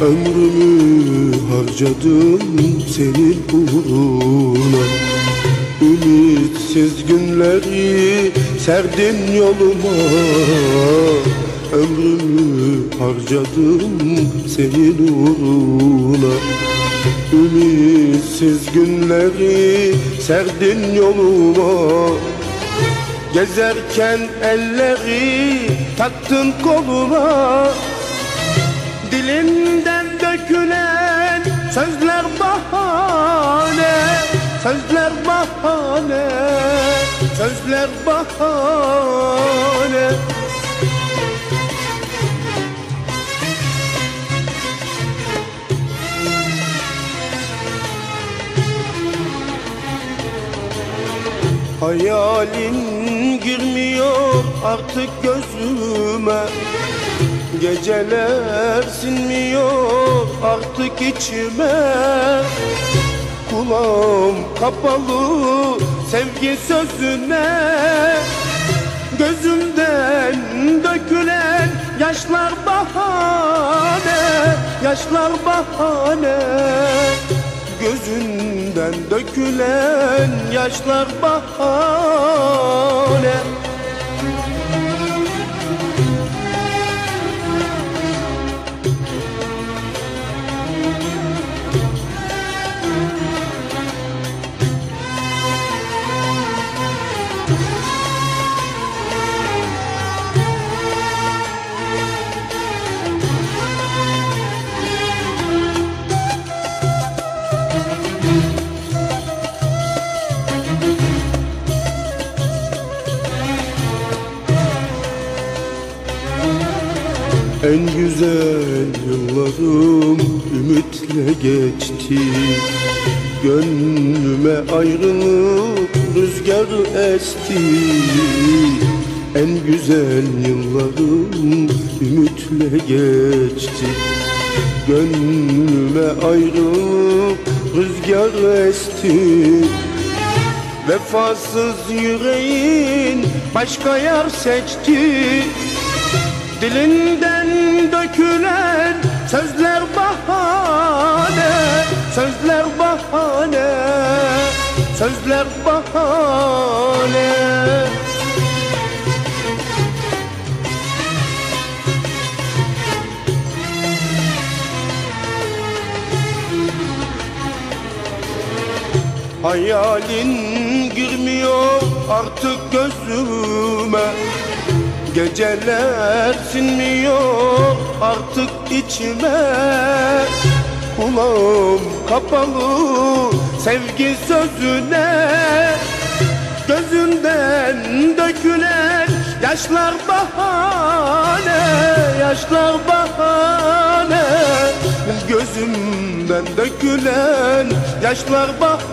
Ömrümü harcadım senin uğruna. Ümitsiz günleri serdin yoluma. Ömrümü harcadım senin uğruna. Ümitsiz günleri serdin yoluma. Gezerken elleri taktın koluna. Dökülen sözler bahane Sözler bahane Sözler bahane. Hayalin girmiyor artık gözüme Geceler sinmiyor artık içime. Kulağım kapalı sevgi sözüne. Gözümden dökülen yaşlar bahane Yaşlar bahane. Gözünden dökülen yaşlar bahane En güzel yıllarım ümitle geçti. Gönlüme ayrılık rüzgar esti. En güzel yıllarım ümitle geçti. Gönlüme ayrılık rüzgar esti. Vefasız yüreğin başka yer seçti Dilinden dökülen sözler bahane Sözler bahane Sözler bahane. Hayalin girmiyor artık gözüme Geceler sinmiyor artık içime. Kulağım kapalı sevgi sözüne. Gözünden dökülen yaşlar bahane Yaşlar bahane. Gözümden dökülen yaşlar bahane